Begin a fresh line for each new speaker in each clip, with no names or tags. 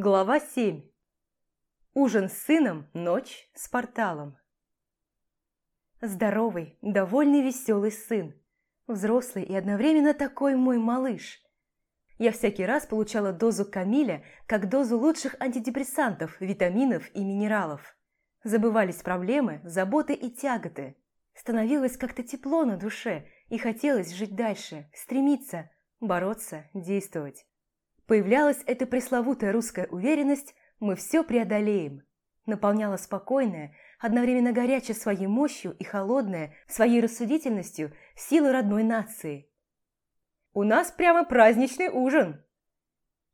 Глава 7. Ужин с сыном, ночь с порталом. Здоровый, довольный, веселый сын. Взрослый и одновременно такой мой малыш. Я всякий раз получала дозу Камиля как дозу лучших антидепрессантов, витаминов и минералов. Забывались проблемы, заботы и тяготы. Становилось как-то тепло на душе и хотелось жить дальше, стремиться, бороться, действовать. Появлялась эта пресловутая русская уверенность «мы все преодолеем». Наполняла спокойная, одновременно горячая своей мощью и холодная, своей рассудительностью, силы родной нации. «У нас прямо праздничный ужин!»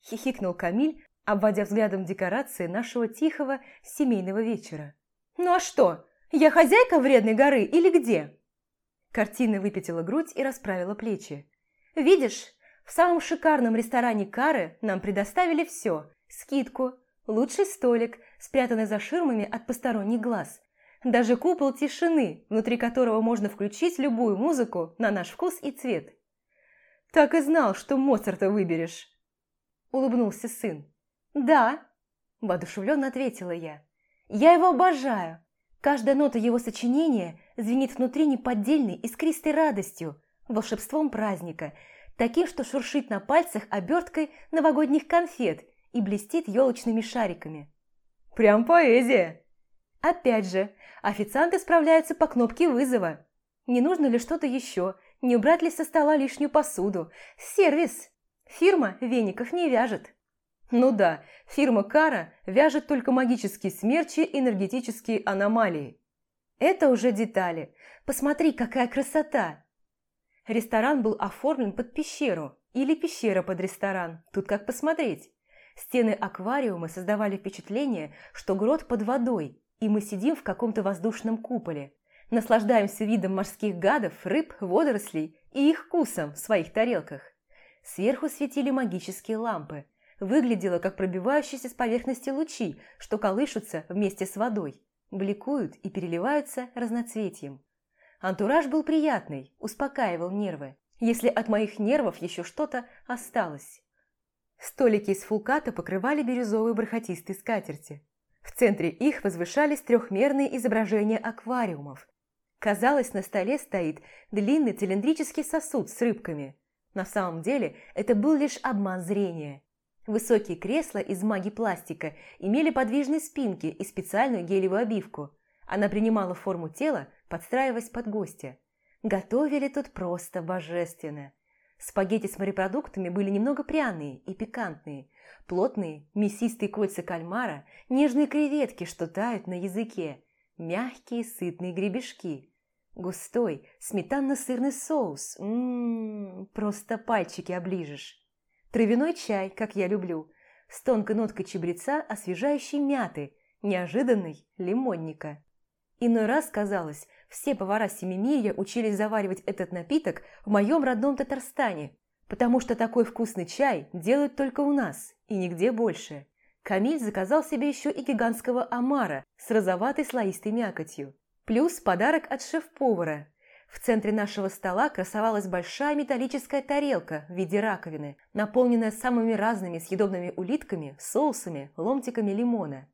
Хихикнул Камиль, обводя взглядом декорации нашего тихого семейного вечера. «Ну а что, я хозяйка вредной горы или где?» Картина выпятила грудь и расправила плечи. «Видишь, в самом шикарном ресторане Кары нам предоставили все. Скидку, лучший столик, спрятанный за ширмами от посторонних глаз. Даже купол тишины, внутри которого можно включить любую музыку на наш вкус и цвет. «Так и знал, что Моцарта выберешь!» Улыбнулся сын. «Да!» – воодушевленно ответила я. «Я его обожаю! Каждая нота его сочинения звенит внутри неподдельной искристой радостью, волшебством праздника – таким, что шуршит на пальцах оберткой новогодних конфет и блестит елочными шариками. Прям поэзия! Опять же, официанты справляются по кнопке вызова. Не нужно ли что-то еще, не убрать ли со стола лишнюю посуду. Сервис! Фирма веников не вяжет. Ну да, фирма Кара вяжет только магические смерчи и энергетические аномалии. Это уже детали. Посмотри, какая красота! Ресторан был оформлен под пещеру или пещера под ресторан, тут как посмотреть. Стены аквариума создавали впечатление, что грот под водой, и мы сидим в каком-то воздушном куполе. Наслаждаемся видом морских гадов, рыб, водорослей и их вкусом в своих тарелках. Сверху светили магические лампы. Выглядело, как пробивающиеся с поверхности лучи, что колышутся вместе с водой, бликуют и переливаются разноцветием. Антураж был приятный, успокаивал нервы, если от моих нервов еще что-то осталось. Столики из фулката покрывали бирюзовые бархатистые скатерти. В центре их возвышались трехмерные изображения аквариумов. Казалось, на столе стоит длинный цилиндрический сосуд с рыбками. На самом деле это был лишь обман зрения. Высокие кресла из маги пластика имели подвижные спинки и специальную гелевую обивку. Она принимала форму тела, подстраиваясь под гостя. Готовили тут просто божественно. Спагетти с морепродуктами были немного пряные и пикантные, плотные, мясистые кольца кальмара, нежные креветки, что тают на языке, мягкие сытные гребешки, густой сметанно-сырный соус, ммм, просто пальчики оближешь. Травяной чай, как я люблю, с тонкой ноткой чабреца, освежающей мяты, неожиданной лимонника. Иной раз казалось, все повара Семимирья учились заваривать этот напиток в моем родном Татарстане, потому что такой вкусный чай делают только у нас и нигде больше. Камиль заказал себе еще и гигантского омара с розоватой слоистой мякотью. Плюс подарок от шеф-повара. В центре нашего стола красовалась большая металлическая тарелка в виде раковины, наполненная самыми разными съедобными улитками, соусами, ломтиками лимона.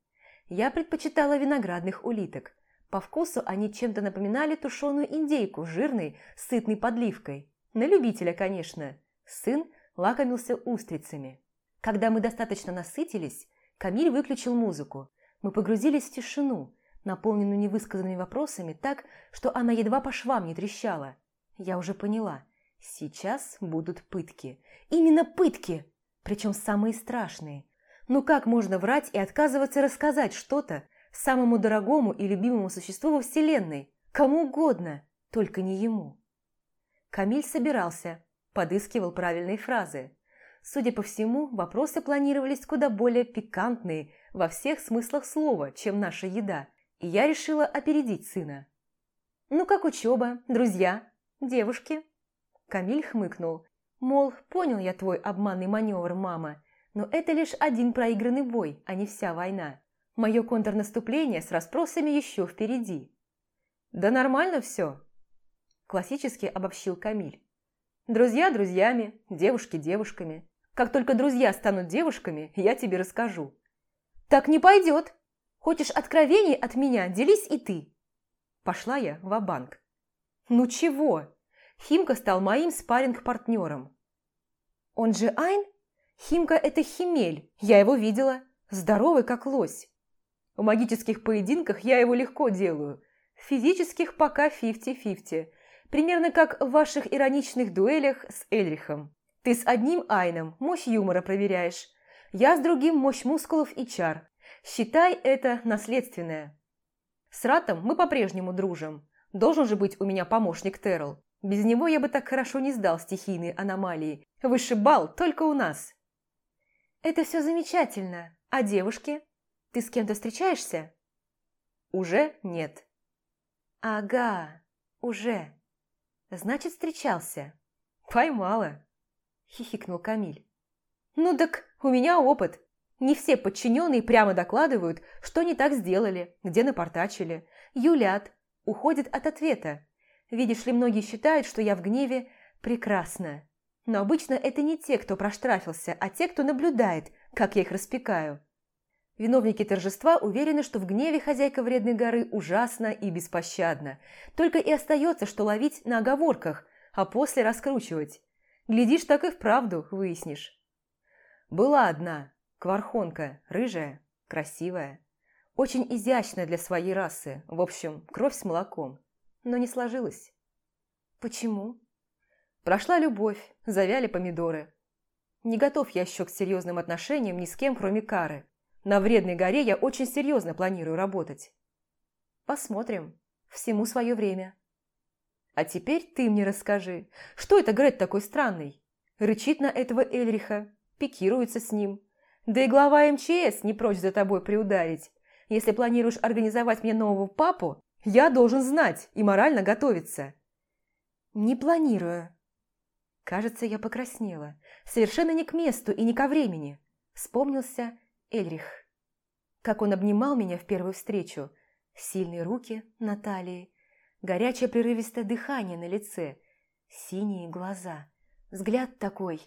Я предпочитала виноградных улиток – по вкусу они чем-то напоминали тушеную индейку жирной, сытной подливкой. На любителя, конечно. Сын лакомился устрицами. Когда мы достаточно насытились, Камиль выключил музыку. Мы погрузились в тишину, наполненную невысказанными вопросами так, что она едва по швам не трещала. Я уже поняла. Сейчас будут пытки. Именно пытки! Причем самые страшные. Ну как можно врать и отказываться рассказать что-то, самому дорогому и любимому существу во Вселенной, кому угодно, только не ему. Камиль собирался, подыскивал правильные фразы. Судя по всему, вопросы планировались куда более пикантные во всех смыслах слова, чем наша еда, и я решила опередить сына. «Ну как учеба, друзья, девушки?» Камиль хмыкнул, мол, понял я твой обманный маневр, мама, но это лишь один проигранный бой, а не вся война. Мое контрнаступление с расспросами еще впереди. «Да нормально все», – классически обобщил Камиль. «Друзья друзьями, девушки девушками. Как только друзья станут девушками, я тебе расскажу. «Так не пойдет! Хочешь откровений от меня, делись и ты!» Пошла я в банк «Ну чего?» Химка стал моим спарринг-партнером. «Он же Айн?» Химка – это Химель, я его видела. Здоровый, как лось. В магических поединках я его легко делаю. В физических пока 50-50. Примерно как в ваших ироничных дуэлях с Эльрихом. Ты с одним Айном мощь юмора проверяешь. Я с другим мощь мускулов и чар. Считай это наследственное. С Ратом мы по-прежнему дружим. Должен же быть у меня помощник Террел. Без него я бы так хорошо не сдал стихийные аномалии. Высший бал только у нас. Это все замечательно. А девушки? Ты с кем-то встречаешься? Уже нет. Ага, уже. Значит, встречался. Поймала. Хихикнул Камиль. Ну так у меня опыт. Не все подчиненные прямо докладывают, что не так сделали, где напортачили. Юлят, уходят от ответа. Видишь ли, многие считают, что я в гневе прекрасна. Но обычно это не те, кто проштрафился, а те, кто наблюдает, как я их распекаю. Виновники торжества уверены, что в гневе хозяйка вредной горы ужасна и беспощадна. Только и остается, что ловить на оговорках, а после раскручивать. Глядишь, так и вправду выяснишь. Была одна, квархонка, рыжая, красивая. Очень изящная для своей расы, в общем, кровь с молоком. Но не сложилось. Почему? Прошла любовь, завяли помидоры. Не готов я еще к серьезным отношениям ни с кем, кроме Кары. На вредной горе я очень серьезно планирую работать. Посмотрим. Всему свое время. А теперь ты мне расскажи, что это Грет такой странный? Рычит на этого Эльриха, пикируется с ним. Да и глава МЧС не прочь за тобой приударить. Если планируешь организовать мне нового папу, я должен знать и морально готовиться. Не планирую, Кажется, я покраснела. Совершенно не к месту и не ко времени. Вспомнился Эльрих. Как он обнимал меня в первую встречу. Сильные руки на талии, горячее прерывистое дыхание на лице, синие глаза. Взгляд такой.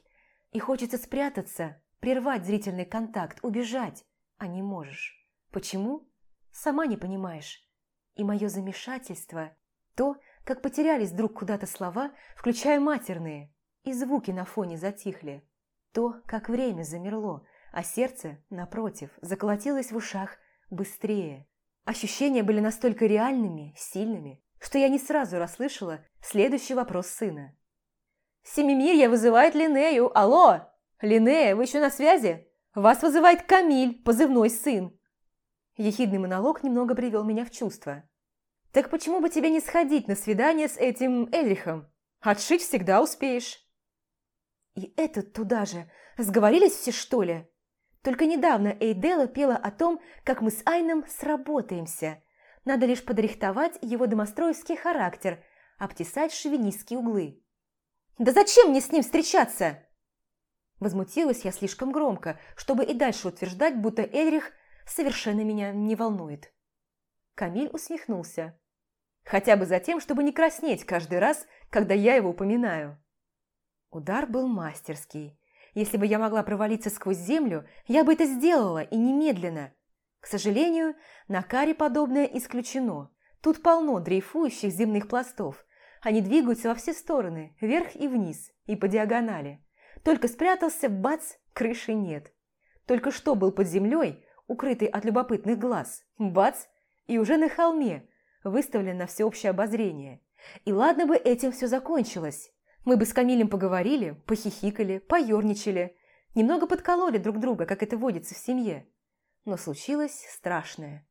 И хочется спрятаться, прервать зрительный контакт, убежать, а не можешь. Почему? Сама не понимаешь. И мое замешательство, то, как потерялись вдруг куда-то слова, включая матерные, и звуки на фоне затихли. То, как время замерло, а сердце, напротив, заколотилось в ушах быстрее. Ощущения были настолько реальными, сильными, что я не сразу расслышала следующий вопрос сына. «Семимирья вызывает Линею! Алло! Линея, вы еще на связи? Вас вызывает Камиль, позывной сын!» Ехидный монолог немного привел меня в чувство. «Так почему бы тебе не сходить на свидание с этим Эльрихом? Отшить всегда успеешь». И этот туда же. Сговорились все, что ли? Только недавно Эйдела пела о том, как мы с Айном сработаемся. Надо лишь подрихтовать его домостроевский характер, обтесать шовинистские углы. «Да зачем мне с ним встречаться?» Возмутилась я слишком громко, чтобы и дальше утверждать, будто Эльрих совершенно меня не волнует. Камиль усмехнулся. Хотя бы за тем, чтобы не краснеть каждый раз, когда я его упоминаю. Удар был мастерский. Если бы я могла провалиться сквозь землю, я бы это сделала, и немедленно. К сожалению, на каре подобное исключено. Тут полно дрейфующих земных пластов. Они двигаются во все стороны, вверх и вниз, и по диагонали. Только спрятался, бац, крыши нет. Только что был под землей, укрытый от любопытных глаз. Бац, и уже на холме, выставлен на всеобщее обозрение. И ладно бы этим все закончилось. Мы бы с Камилем поговорили, похихикали, поерничали, немного подкололи друг друга, как это водится в семье. Но случилось страшное.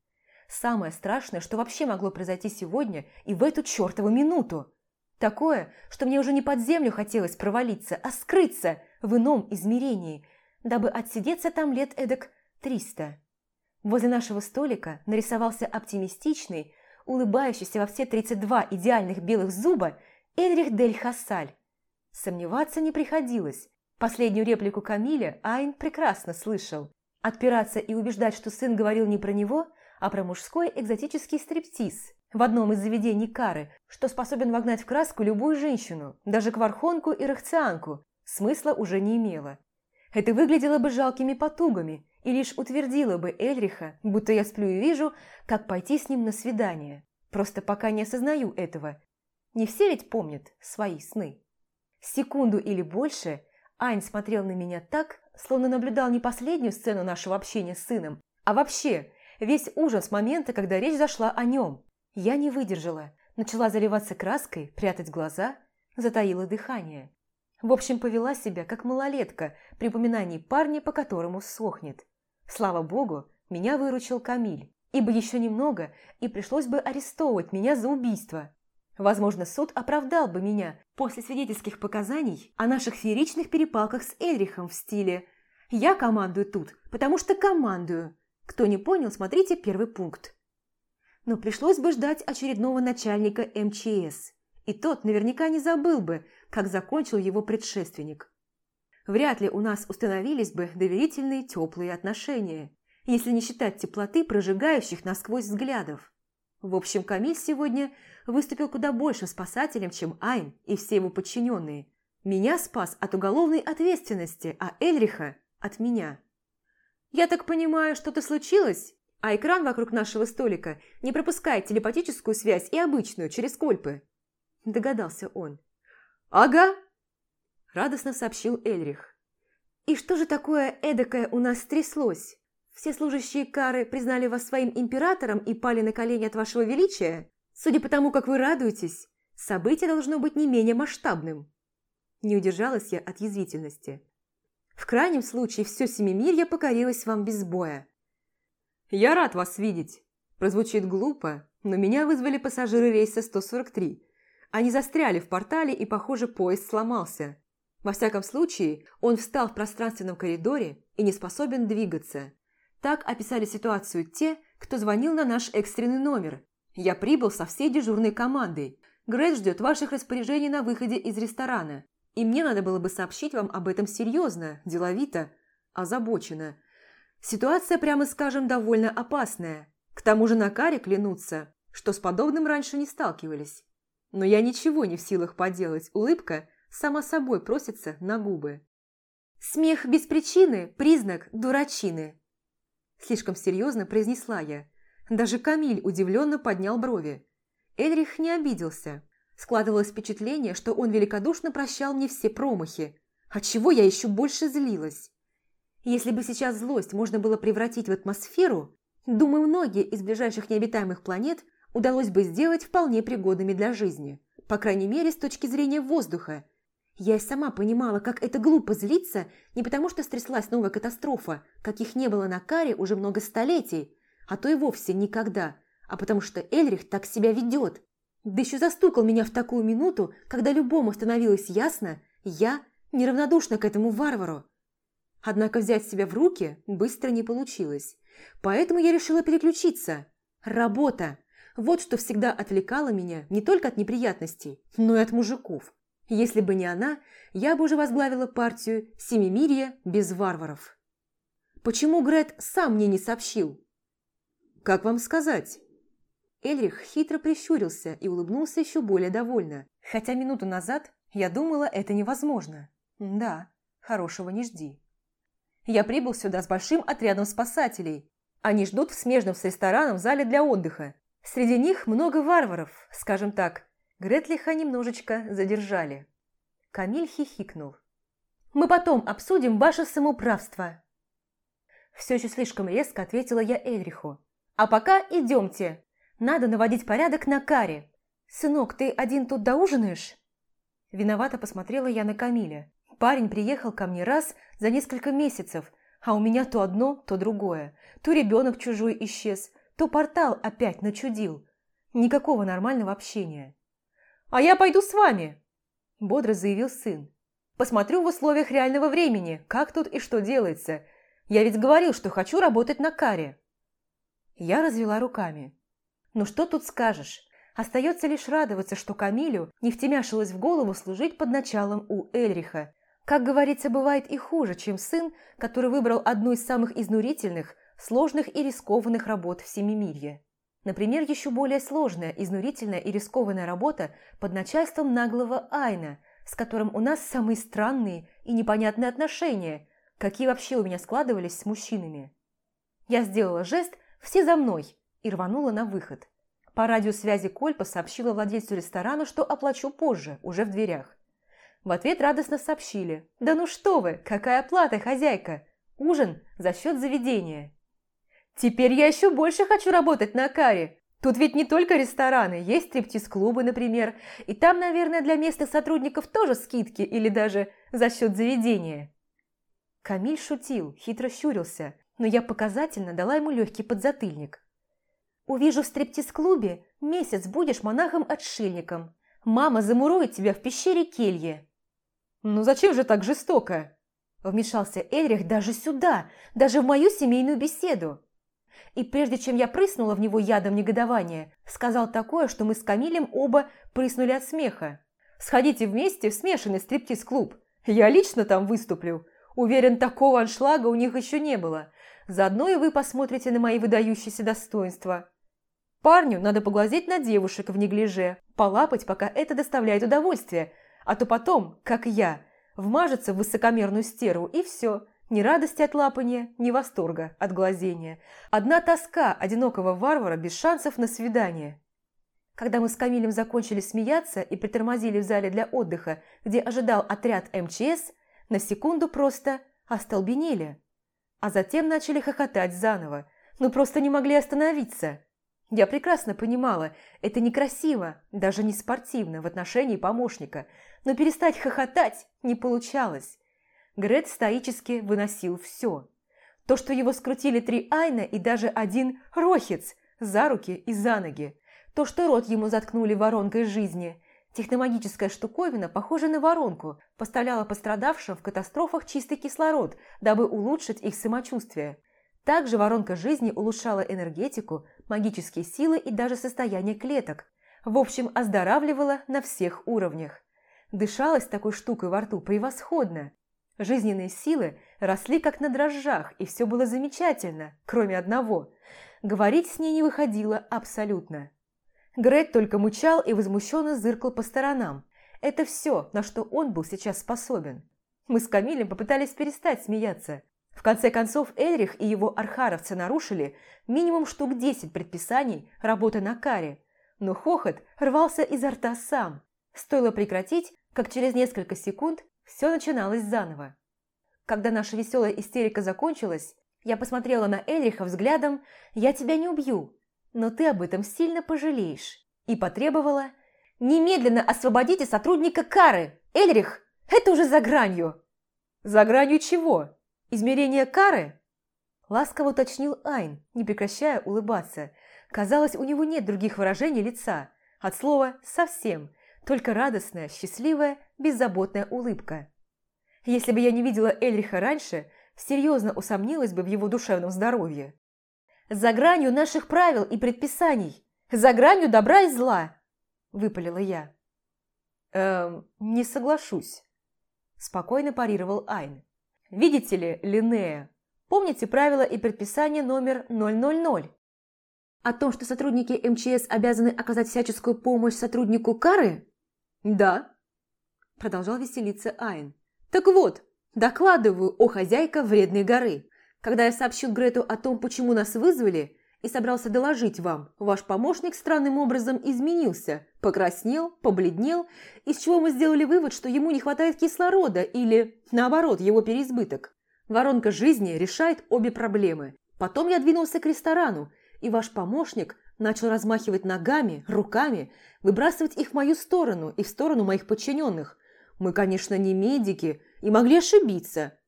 Самое страшное, что вообще могло произойти сегодня и в эту чертову минуту. Такое, что мне уже не под землю хотелось провалиться, а скрыться в ином измерении, дабы отсидеться там лет эдак триста. Возле нашего столика нарисовался оптимистичный, улыбающийся во все 32 идеальных белых зуба Эльрих Дель Хассаль, Сомневаться не приходилось. Последнюю реплику Камиля Айн прекрасно слышал. Отпираться и убеждать, что сын говорил не про него, а про мужской экзотический стриптиз в одном из заведений Кары, что способен вогнать в краску любую женщину, даже квархонку и рахцианку, смысла уже не имело. Это выглядело бы жалкими потугами и лишь утвердило бы Эльриха, будто я сплю и вижу, как пойти с ним на свидание. Просто пока не осознаю этого. Не все ведь помнят свои сны. Секунду или больше Айн смотрел на меня так, словно наблюдал не последнюю сцену нашего общения с сыном, а вообще весь ужас момента, когда речь зашла о нем. Я не выдержала, начала заливаться краской, прятать глаза, затаила дыхание. В общем, повела себя, как малолетка при упоминании парня, по которому сохнет. Слава богу, меня выручил Камиль, ибо еще немного, и пришлось бы арестовывать меня за убийство. Возможно, суд оправдал бы меня после свидетельских показаний о наших фееричных перепалках с Эльрихом в стиле «Я командую тут, потому что командую». Кто не понял, смотрите первый пункт. Но пришлось бы ждать очередного начальника МЧС. И тот наверняка не забыл бы, как закончил его предшественник. Вряд ли у нас установились бы доверительные теплые отношения, если не считать теплоты прожигающих насквозь взглядов. В общем, Камиль сегодня выступил куда больше спасателем, чем Айн и все его подчиненные. Меня спас от уголовной ответственности, а Эльриха – от меня. «Я так понимаю, что-то случилось?» а экран вокруг нашего столика не пропускает телепатическую связь и обычную, через кольпы. Догадался он. «Ага!» – радостно сообщил Эльрих. «И что же такое эдакое у нас стряслось? Все служащие Кары признали вас своим императором и пали на колени от вашего величия? Судя по тому, как вы радуетесь, событие должно быть не менее масштабным». Не удержалась я от язвительности. «В крайнем случае, все Семимирье покорилось вам без боя. «Я рад вас видеть!» Прозвучит глупо, но меня вызвали пассажиры рейса 143. Они застряли в портале, и, похоже, поезд сломался. Во всяком случае, он встал в пространственном коридоре и не способен двигаться. Так описали ситуацию те, кто звонил на наш экстренный номер. Я прибыл со всей дежурной командой. Грейт ждет ваших распоряжений на выходе из ресторана. И мне надо было бы сообщить вам об этом серьезно, деловито, озабоченно. Ситуация, прямо скажем, довольно опасная. К тому же на каре клянутся, что с подобным раньше не сталкивались. Но я ничего не в силах поделать, улыбка сама собой просится на губы. «Смех без причины – признак дурачины», – слишком серьезно произнесла я. Даже Камиль удивленно поднял брови. Эльрих не обиделся. Складывалось впечатление, что он великодушно прощал мне все промахи, отчего я еще больше злилась. Если бы сейчас злость можно было превратить в атмосферу, думаю, многие из ближайших необитаемых планет удалось бы сделать вполне пригодными для жизни, по крайней мере, с точки зрения воздуха. Я и сама понимала, как это глупо злиться, не потому что стряслась новая катастрофа, каких не было на Каре уже много столетий, а то и вовсе никогда, а потому что Эльрих так себя ведет. Да еще застукал меня в такую минуту, когда любому становилось ясно, я неравнодушна к этому варвару. Однако взять себя в руки быстро не получилось. Поэтому я решила переключиться. Работа. Вот что всегда отвлекало меня не только от неприятностей, но и от мужиков. Если бы не она, я бы уже возглавила партию Семимирья без варваров. Почему Грет сам мне не сообщил? Как вам сказать? Эльрих хитро прищурился и улыбнулся еще более довольно. Хотя минуту назад я думала, это невозможно. Да, хорошего не жди. Я прибыл сюда с большим отрядом спасателей. Они ждут в смежном с рестораном зале для отдыха. Среди них много варваров, скажем так. Гретлиха немножечко задержали. Камиль хихикнул. «Мы потом обсудим ваше самоуправство». Все еще слишком резко ответила я Эльриху. «А пока идемте. Надо наводить порядок на каре. Сынок, ты один тут доужинаешь?» Виновато посмотрела я на Камиля. Парень приехал ко мне раз за несколько месяцев, а у меня то одно, то другое. То ребенок чужой исчез, то портал опять начудил. Никакого нормального общения. «А я пойду с вами!» – бодро заявил сын. «Посмотрю в условиях реального времени, как тут и что делается. Я ведь говорил, что хочу работать на каре». Я развела руками. «Ну что тут скажешь? Остается лишь радоваться, что Камилю не втемяшилось в голову служить под началом у Эльриха, как говорится, бывает и хуже, чем сын, который выбрал одну из самых изнурительных, сложных и рискованных работ в Семимирье. Например, еще более сложная, изнурительная и рискованная работа под начальством наглого Айна, с которым у нас самые странные и непонятные отношения, какие вообще у меня складывались с мужчинами. Я сделала жест «все за мной» и рванула на выход. По радиосвязи Кольпа сообщила владельцу ресторана, что оплачу позже, уже в дверях. В ответ радостно сообщили «Да ну что вы, какая оплата, хозяйка! Ужин за счет заведения!» «Теперь я еще больше хочу работать на каре. Тут ведь не только рестораны, есть стриптиз-клубы, например, и там, наверное, для местных сотрудников тоже скидки или даже за счет заведения». Камиль шутил, хитро щурился, но я показательно дала ему легкий подзатыльник. Увижу в стриптиз-клубе, месяц будешь монахом-отшельником. Мама замурует тебя в пещере келье». «Ну зачем же так жестоко?» Вмешался Эльрих даже сюда, даже в мою семейную беседу. И прежде чем я прыснула в него ядом негодования, сказал такое, что мы с Камилем оба прыснули от смеха. «Сходите вместе в смешанный стриптиз-клуб. Я лично там выступлю. Уверен, такого аншлага у них еще не было. Заодно и вы посмотрите на мои выдающиеся достоинства. Парню надо поглазеть на девушек в неглиже, полапать, пока это доставляет удовольствие, а то потом, как я, вмажется в высокомерную стерву и все. Ни радости от лапания, ни восторга от глазения. Одна тоска одинокого варвара без шансов на свидание. Когда мы с Камилем закончили смеяться и притормозили в зале для отдыха, где ожидал отряд МЧС, на секунду просто остолбенели. А затем начали хохотать заново, но просто не могли остановиться. Я прекрасно понимала, это некрасиво, даже не спортивно в отношении помощника, но перестать хохотать не получалось. Грет стоически выносил все. То, что его скрутили три Айна и даже один Рохец за руки и за ноги. То, что рот ему заткнули воронкой жизни. Техномагическая штуковина, похожая на воронку, поставляла пострадавшим в катастрофах чистый кислород, дабы улучшить их самочувствие. Также воронка жизни улучшала энергетику, магические силы и даже состояние клеток. В общем, оздоравливала на всех уровнях. Дышалась такой штукой во рту превосходно. Жизненные силы росли как на дрожжах, и все было замечательно, кроме одного. Говорить с ней не выходило абсолютно. Грег только мучал и возмущенно зыркал по сторонам. Это все, на что он был сейчас способен. Мы с Камилем попытались перестать смеяться. В конце концов, Эльрих и его архаровцы нарушили минимум штук 10 предписаний работы на каре, но хохот рвался изо рта сам. Стоило прекратить, как через несколько секунд все начиналось заново. Когда наша веселая истерика закончилась, я посмотрела на Эльриха взглядом «Я тебя не убью, но ты об этом сильно пожалеешь» и потребовала «Немедленно освободите сотрудника Кары! Эльрих, это уже за гранью!» «За гранью чего?» «Измерение кары?» Ласково уточнил Айн, не прекращая улыбаться. Казалось, у него нет других выражений лица. От слова «совсем», только радостная, счастливая, беззаботная улыбка. Если бы я не видела Эльриха раньше, серьезно усомнилась бы в его душевном здоровье. «За гранью наших правил и предписаний! За гранью добра и зла!» – выпалила я. «Эм, не соглашусь», – спокойно парировал Айн. Видите ли, Линнея, помните правила и предписание номер 000? О том, что сотрудники МЧС обязаны оказать всяческую помощь сотруднику Кары? Да. Продолжал веселиться Айн. Так вот, докладываю о хозяйка Вредной горы. Когда я сообщил Грету о том, почему нас вызвали, и собрался доложить вам, ваш помощник странным образом изменился, покраснел, побледнел, из чего мы сделали вывод, что ему не хватает кислорода или, наоборот, его переизбыток. Воронка жизни решает обе проблемы. Потом я двинулся к ресторану, и ваш помощник начал размахивать ногами, руками, выбрасывать их в мою сторону и в сторону моих подчиненных. Мы, конечно, не медики и могли ошибиться,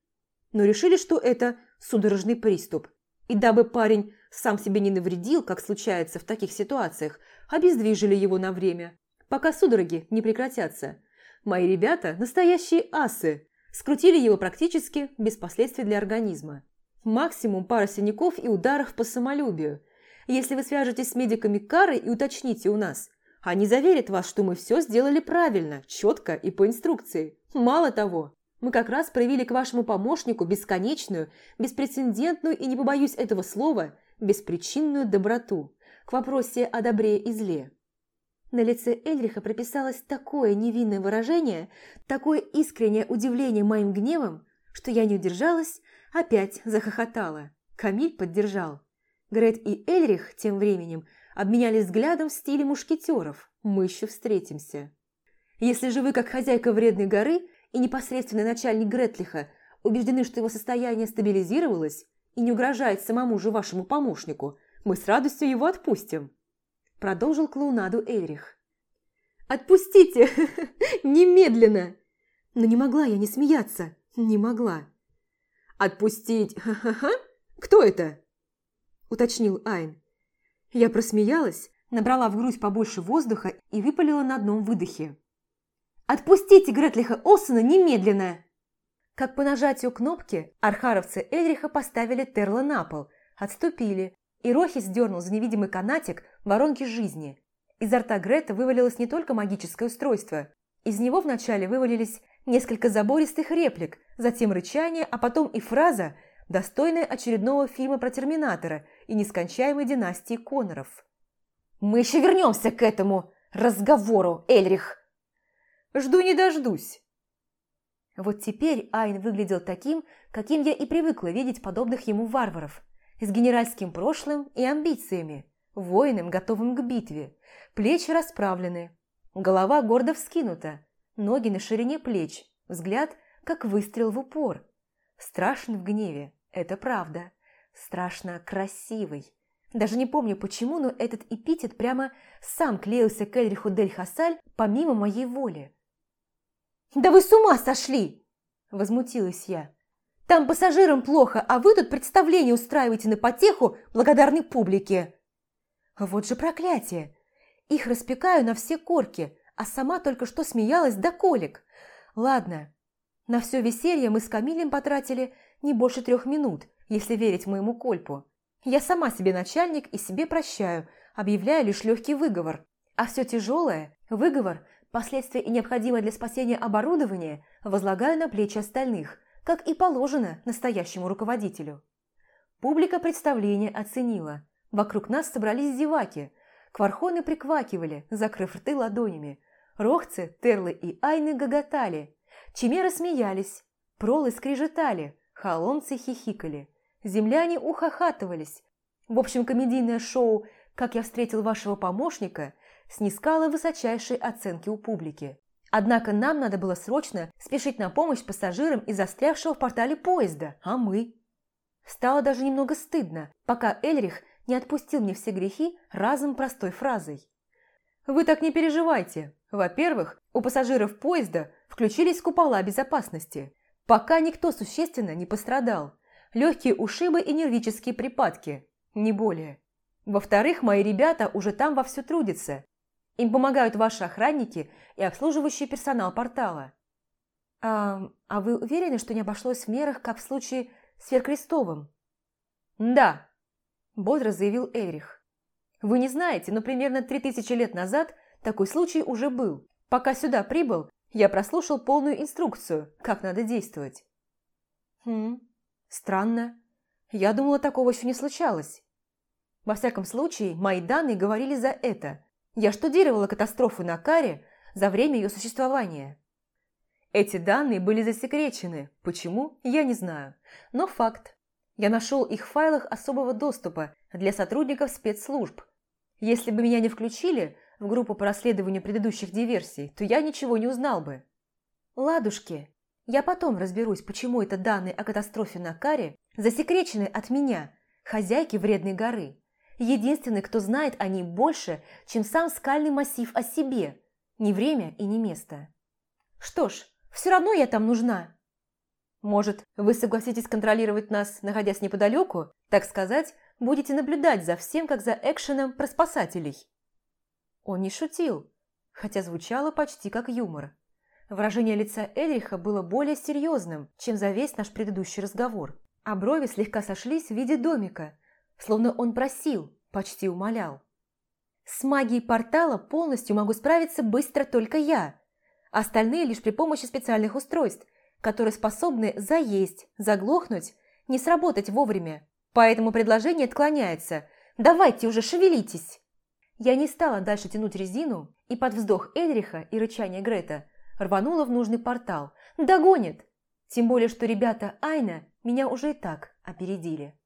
но решили, что это судорожный приступ. И дабы парень сам себе не навредил, как случается в таких ситуациях, обездвижили его на время, пока судороги не прекратятся. Мои ребята – настоящие асы, скрутили его практически без последствий для организма. Максимум пара синяков и ударов по самолюбию. Если вы свяжетесь с медиками Кары и уточните у нас, они заверят вас, что мы все сделали правильно, четко и по инструкции. Мало того, мы как раз проявили к вашему помощнику бесконечную, беспрецедентную и, не побоюсь этого слова, беспричинную доброту к вопросе о добре и зле. На лице Эльриха прописалось такое невинное выражение, такое искреннее удивление моим гневом, что я не удержалась, опять захохотала. Камиль поддержал. Грет и Эльрих тем временем обменялись взглядом в стиле мушкетеров. Мы еще встретимся. Если же вы, как хозяйка вредной горы и непосредственный начальник Гретлиха, убеждены, что его состояние стабилизировалось и не угрожает самому же вашему помощнику, мы с радостью его отпустим. Продолжил клоунаду Эльрих. «Отпустите! Немедленно!» Но не могла я не смеяться. Не могла. «Отпустить? Ха-ха-ха? Кто это?» Уточнил Айн. Я просмеялась, набрала в грудь побольше воздуха и выпалила на одном выдохе. «Отпустите Гретлиха Олсена немедленно!» Как по нажатию кнопки, архаровцы Эльриха поставили Терла на пол, отступили, и Рохи сдернул за невидимый канатик воронки жизни. Изо рта Грета вывалилось не только магическое устройство. Из него вначале вывалились несколько забористых реплик, затем рычание, а потом и фраза, достойная очередного фильма про Терминатора и нескончаемой династии Конноров. «Мы еще вернемся к этому разговору, Эльрих!» «Жду не дождусь!» Вот теперь Айн выглядел таким, каким я и привыкла видеть подобных ему варваров, с генеральским прошлым и амбициями, воином, готовым к битве, плечи расправлены, голова гордо вскинута, ноги на ширине плеч, взгляд, как выстрел в упор. Страшен в гневе, это правда, страшно красивый. Даже не помню почему, но этот эпитет прямо сам клеился к Эльриху Дель Хасаль помимо моей воли. «Да вы с ума сошли!» – возмутилась я. «Там пассажирам плохо, а вы тут представление устраиваете на потеху благодарной публике!» Вот же проклятие! Их распекаю на все корки, а сама только что смеялась до колик. Ладно, на все веселье мы с Камилем потратили не больше трех минут, если верить моему кольпу. Я сама себе начальник и себе прощаю, объявляю лишь легкий выговор. А все тяжелое, выговор, Последствия и необходимое для спасения оборудование возлагаю на плечи остальных, как и положено настоящему руководителю. Публика представление оценила. Вокруг нас собрались зеваки. Квархоны приквакивали, закрыв рты ладонями. Рохцы, Терлы и Айны гоготали. Чемеры смеялись. Пролы скрежетали. Холонцы хихикали. Земляне ухахатывались. В общем, комедийное шоу «Как я встретил вашего помощника» снискала высочайшие оценки у публики. Однако нам надо было срочно спешить на помощь пассажирам из застрявшего в портале поезда, а мы... Стало даже немного стыдно, пока Эльрих не отпустил мне все грехи разом простой фразой. «Вы так не переживайте. Во-первых, у пассажиров поезда включились купола безопасности. Пока никто существенно не пострадал. Легкие ушибы и нервические припадки. Не более. Во-вторых, мои ребята уже там вовсю трудятся, им помогают ваши охранники и обслуживающий персонал портала. А, а вы уверены, что не обошлось в мерах, как в случае с Веркрестовым? Да, бодро заявил Эрих. Вы не знаете, но примерно три тысячи лет назад такой случай уже был. Пока сюда прибыл, я прослушал полную инструкцию, как надо действовать. Хм, странно. Я думала, такого еще не случалось. Во всяком случае, мои данные говорили за это. Я штудировала катастрофу на Каре за время ее существования. Эти данные были засекречены. Почему, я не знаю. Но факт. Я нашел их в файлах особого доступа для сотрудников спецслужб. Если бы меня не включили в группу по расследованию предыдущих диверсий, то я ничего не узнал бы. Ладушки, я потом разберусь, почему это данные о катастрофе на Каре засекречены от меня, хозяйки вредной горы единственный, кто знает о ней больше, чем сам скальный массив о себе. Ни время и ни место. Что ж, все равно я там нужна. Может, вы согласитесь контролировать нас, находясь неподалеку, так сказать, будете наблюдать за всем, как за экшеном про спасателей. Он не шутил, хотя звучало почти как юмор. Выражение лица Эльриха было более серьезным, чем за весь наш предыдущий разговор, а брови слегка сошлись в виде домика – словно он просил, почти умолял. С магией портала полностью могу справиться быстро только я, остальные лишь при помощи специальных устройств, которые способны заесть, заглохнуть, не сработать вовремя. Поэтому предложение отклоняется. Давайте уже шевелитесь. Я не стала дальше тянуть резину, и под вздох Эльриха и рычание Грета рванула в нужный портал. Догонит! Тем более, что ребята Айна меня уже и так опередили.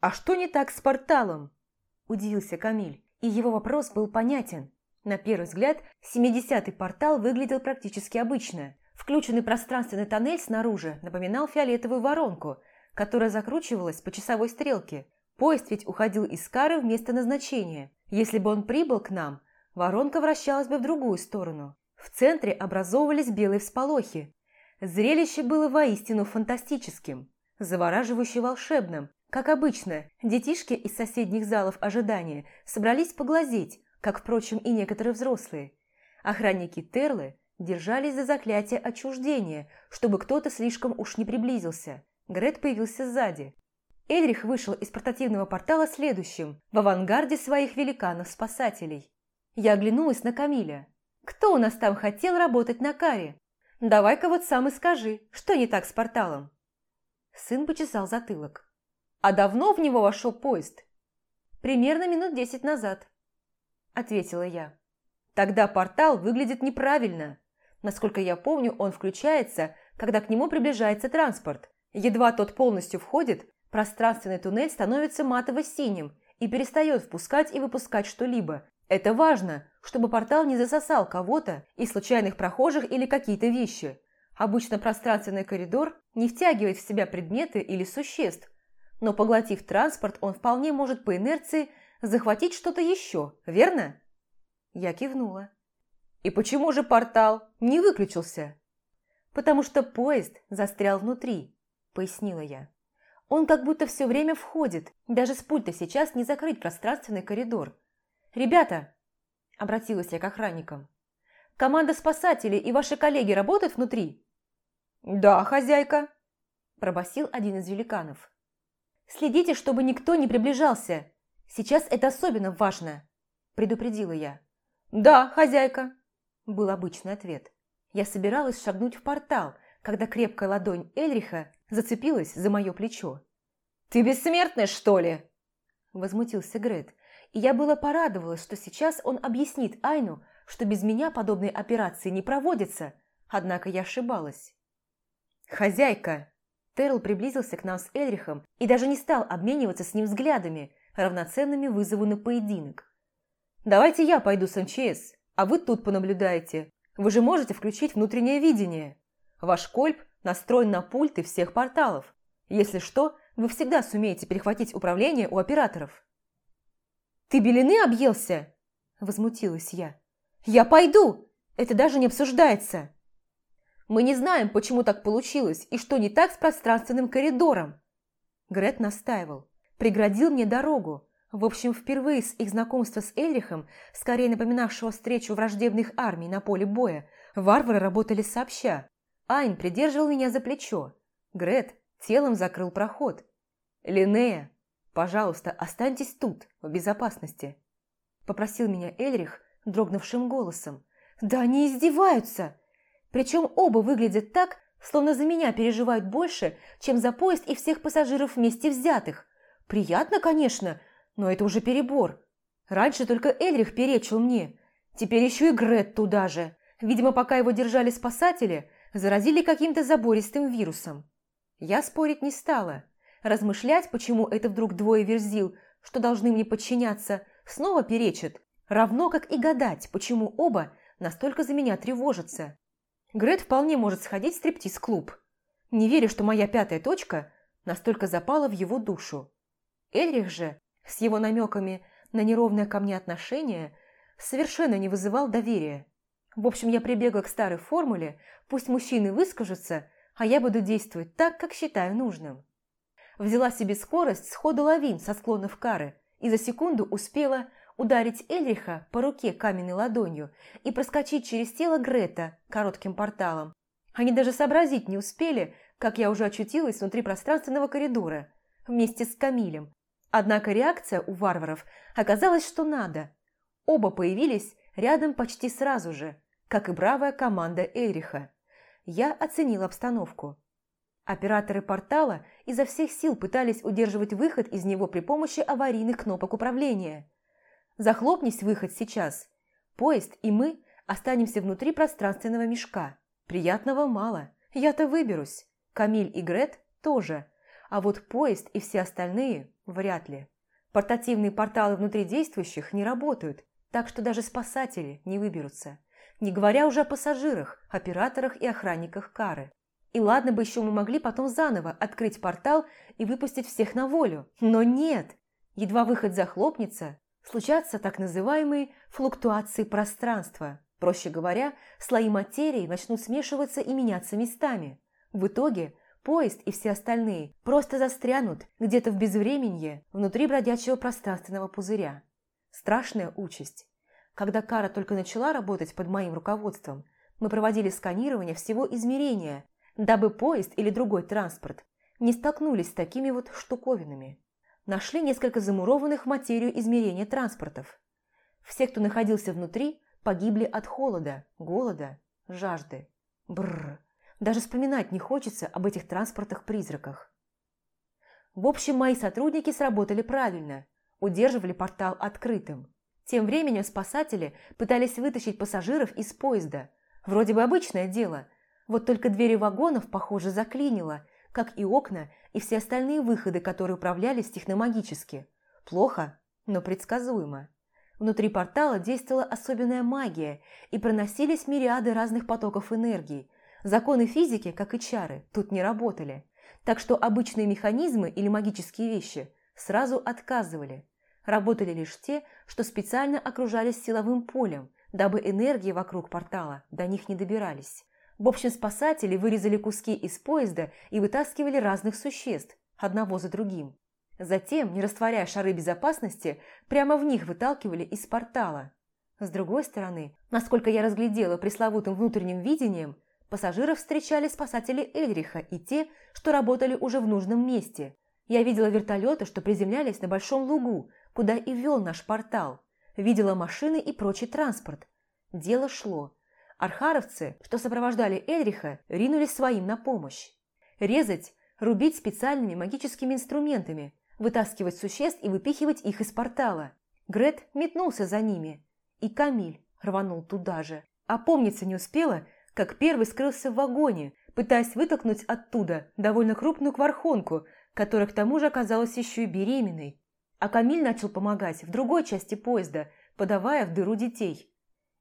«А что не так с порталом?» – удивился Камиль, и его вопрос был понятен. На первый взгляд, 70-й портал выглядел практически обычно. Включенный пространственный тоннель снаружи напоминал фиолетовую воронку, которая закручивалась по часовой стрелке. Поезд ведь уходил из Кары в место назначения. Если бы он прибыл к нам, воронка вращалась бы в другую сторону. В центре образовывались белые всполохи. Зрелище было воистину фантастическим, завораживающе волшебным. Как обычно, детишки из соседних залов ожидания собрались поглазеть, как, впрочем, и некоторые взрослые. Охранники Терлы держались за заклятие отчуждения, чтобы кто-то слишком уж не приблизился. Грет появился сзади. Эльрих вышел из портативного портала следующим, в авангарде своих великанов-спасателей. Я оглянулась на Камиля. «Кто у нас там хотел работать на каре? Давай-ка вот сам и скажи, что не так с порталом?» Сын почесал затылок. «А давно в него вошел поезд?» «Примерно минут десять назад», – ответила я. «Тогда портал выглядит неправильно. Насколько я помню, он включается, когда к нему приближается транспорт. Едва тот полностью входит, пространственный туннель становится матово-синим и перестает впускать и выпускать что-либо. Это важно, чтобы портал не засосал кого-то из случайных прохожих или какие-то вещи. Обычно пространственный коридор не втягивает в себя предметы или существ, но поглотив транспорт, он вполне может по инерции захватить что-то еще, верно? Я кивнула. И почему же портал не выключился? Потому что поезд застрял внутри, пояснила я. Он как будто все время входит. Даже с пульта сейчас не закрыть пространственный коридор. «Ребята!» – обратилась я к охранникам. «Команда спасателей и ваши коллеги работают внутри?» «Да, хозяйка», – пробасил один из великанов. «Следите, чтобы никто не приближался. Сейчас это особенно важно», – предупредила я. «Да, хозяйка», – был обычный ответ. Я собиралась шагнуть в портал, когда крепкая ладонь Эльриха зацепилась за мое плечо. «Ты бессмертная, что ли?» Возмутился Грет, и я было порадовалась, что сейчас он объяснит Айну, что без меня подобные операции не проводятся, однако я ошибалась. «Хозяйка!» Терл приблизился к нам с Эльрихом и даже не стал обмениваться с ним взглядами, равноценными вызову на поединок. «Давайте я пойду с МЧС, а вы тут понаблюдаете. Вы же можете включить внутреннее видение». Ваш кольп настроен на пульты всех порталов. Если что, вы всегда сумеете перехватить управление у операторов. «Ты белины объелся?» – возмутилась я. «Я пойду! Это даже не обсуждается!» «Мы не знаем, почему так получилось и что не так с пространственным коридором!» Грет настаивал. Преградил мне дорогу. В общем, впервые с их знакомства с Эльрихом, скорее напоминавшего встречу враждебных армий на поле боя, варвары работали сообща. Айн придерживал меня за плечо. Грет телом закрыл проход. «Линнея, пожалуйста, останьтесь тут, в безопасности», – попросил меня Эльрих дрогнувшим голосом. «Да они издеваются! Причем оба выглядят так, словно за меня переживают больше, чем за поезд и всех пассажиров вместе взятых. Приятно, конечно, но это уже перебор. Раньше только Эльрих перечил мне, теперь еще и Грет туда же. Видимо, пока его держали спасатели, заразили каким-то забористым вирусом. Я спорить не стала. Размышлять, почему это вдруг двое верзил, что должны мне подчиняться, снова перечит, равно как и гадать, почему оба настолько за меня тревожатся. Грет вполне может сходить в стриптиз-клуб. Не верю, что моя пятая точка настолько запала в его душу. Эльрих же, с его намеками на неровное ко мне отношение, совершенно не вызывал доверия. В общем, я прибегла к старой формуле, пусть мужчины выскажутся, а я буду действовать так, как считаю нужным. Взяла себе скорость с хода лавин со склонов кары и за секунду успела ударить Эльриха по руке каменной ладонью и проскочить через тело Грета коротким порталом. Они даже сообразить не успели, как я уже очутилась внутри пространственного коридора вместе с Камилем. Однако реакция у варваров оказалась что надо. Оба появились рядом почти сразу же, как и бравая команда Эриха. Я оценил обстановку. Операторы портала изо всех сил пытались удерживать выход из него при помощи аварийных кнопок управления. Захлопнись выход сейчас. Поезд и мы останемся внутри пространственного мешка. Приятного мало. Я-то выберусь. Камиль и Грет тоже. А вот поезд и все остальные вряд ли. Портативные порталы внутри действующих не работают, так что даже спасатели не выберутся. Не говоря уже о пассажирах, операторах и охранниках кары. И ладно бы еще мы могли потом заново открыть портал и выпустить всех на волю. Но нет! Едва выход захлопнется, случатся так называемые флуктуации пространства. Проще говоря, слои материи начнут смешиваться и меняться местами. В итоге поезд и все остальные просто застрянут где-то в безвременье внутри бродячего пространственного пузыря. Страшная участь. Когда Кара только начала работать под моим руководством, мы проводили сканирование всего измерения, дабы поезд или другой транспорт не столкнулись с такими вот штуковинами. Нашли несколько замурованных в материю измерения транспортов. Все, кто находился внутри, погибли от холода, голода, жажды. Бррр. Даже вспоминать не хочется об этих транспортах-призраках. В общем, мои сотрудники сработали правильно, удерживали портал открытым. Тем временем спасатели пытались вытащить пассажиров из поезда. Вроде бы обычное дело, вот только двери вагонов, похоже, заклинило, как и окна и все остальные выходы, которые управлялись техномагически. Плохо, но предсказуемо. Внутри портала действовала особенная магия, и проносились мириады разных потоков энергии. Законы физики, как и чары, тут не работали. Так что обычные механизмы или магические вещи сразу отказывали. Работали лишь те, что специально окружались силовым полем, дабы энергии вокруг портала до них не добирались. В общем, спасатели вырезали куски из поезда и вытаскивали разных существ, одного за другим. Затем, не растворяя шары безопасности, прямо в них выталкивали из портала. С другой стороны, насколько я разглядела пресловутым внутренним видением, пассажиров встречали спасатели Эльриха и те, что работали уже в нужном месте. Я видела вертолеты, что приземлялись на большом лугу, куда и вел наш портал. Видела машины и прочий транспорт. Дело шло. Архаровцы, что сопровождали Эльриха, ринулись своим на помощь. Резать, рубить специальными магическими инструментами, вытаскивать существ и выпихивать их из портала. Грет метнулся за ними, и Камиль рванул туда же. А помниться не успела, как первый скрылся в вагоне, пытаясь вытолкнуть оттуда довольно крупную квархонку, которая к тому же оказалась еще и беременной. А Камиль начал помогать в другой части поезда, подавая в дыру детей.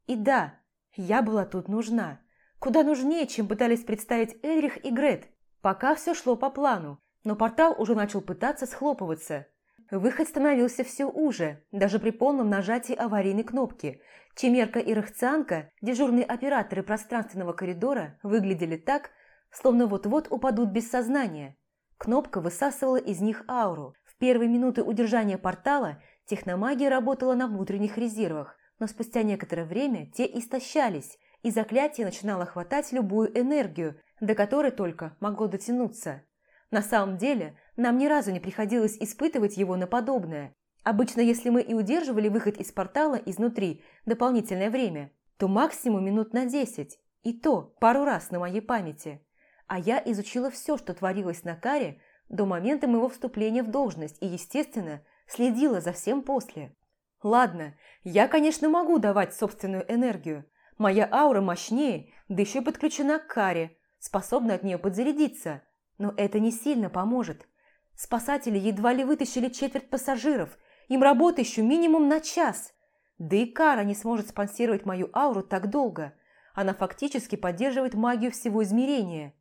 И да, я была тут нужна. Куда нужнее, чем пытались представить Эльрих и Грет. Пока все шло по плану, но портал уже начал пытаться схлопываться. Выход становился все уже, даже при полном нажатии аварийной кнопки. Чемерка и Рахцианка, дежурные операторы пространственного коридора, выглядели так, словно вот-вот упадут без сознания. Кнопка высасывала из них ауру. В первые минуты удержания портала техномагия работала на внутренних резервах, но спустя некоторое время те истощались, и заклятие начинало хватать любую энергию, до которой только могло дотянуться. На самом деле, нам ни разу не приходилось испытывать его на подобное. Обычно, если мы и удерживали выход из портала изнутри дополнительное время, то максимум минут на десять, и то пару раз на моей памяти. А я изучила все, что творилось на каре до момента моего вступления в должность и, естественно, следила за всем после. Ладно, я, конечно, могу давать собственную энергию. Моя аура мощнее, да еще подключена к каре, способна от нее подзарядиться – но это не сильно поможет. Спасатели едва ли вытащили четверть пассажиров. Им работа еще минимум на час. Да и Кара не сможет спонсировать мою ауру так долго. Она фактически поддерживает магию всего измерения.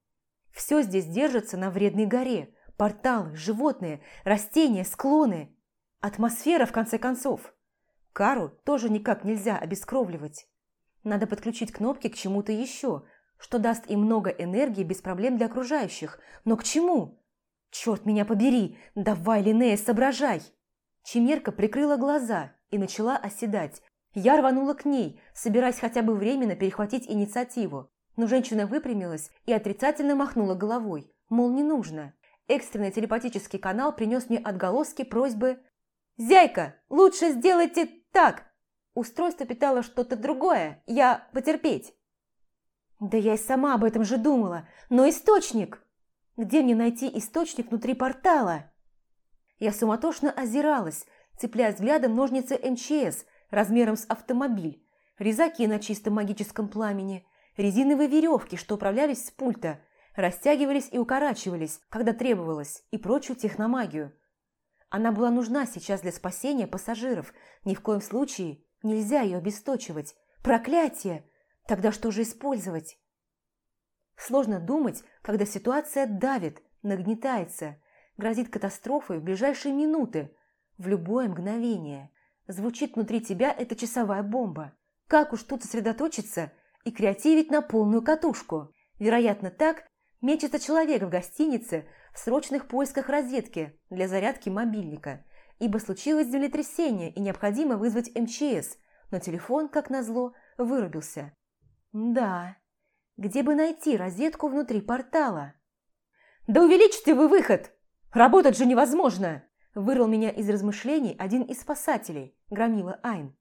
Все здесь держится на вредной горе. Порталы, животные, растения, склоны. Атмосфера, в конце концов. Кару тоже никак нельзя обескровливать. Надо подключить кнопки к чему-то еще, что даст им много энергии без проблем для окружающих. Но к чему? Черт меня побери! Давай, Линнея, соображай! Чемерка прикрыла глаза и начала оседать. Я рванула к ней, собираясь хотя бы временно перехватить инициативу. Но женщина выпрямилась и отрицательно махнула головой, мол, не нужно. Экстренный телепатический канал принес мне отголоски просьбы «Зяйка, лучше сделайте так!» Устройство питало что-то другое, я потерпеть. Да я и сама об этом же думала. Но источник! Где мне найти источник внутри портала? Я суматошно озиралась, цепляя взглядом ножницы МЧС размером с автомобиль, резаки на чистом магическом пламени, резиновые веревки, что управлялись с пульта, растягивались и укорачивались, когда требовалось, и прочую техномагию. Она была нужна сейчас для спасения пассажиров. Ни в коем случае нельзя ее обесточивать. Проклятие! Тогда что же использовать? Сложно думать, когда ситуация давит, нагнетается, грозит катастрофой в ближайшие минуты, в любое мгновение. Звучит внутри тебя эта часовая бомба. Как уж тут сосредоточиться и креативить на полную катушку? Вероятно, так мечется человек в гостинице в срочных поисках розетки для зарядки мобильника, ибо случилось землетрясение и необходимо вызвать МЧС, но телефон, как назло, вырубился. Да, где бы найти розетку внутри портала? «Да увеличьте вы выход! Работать же невозможно!» Вырвал меня из размышлений один из спасателей, громила Айн.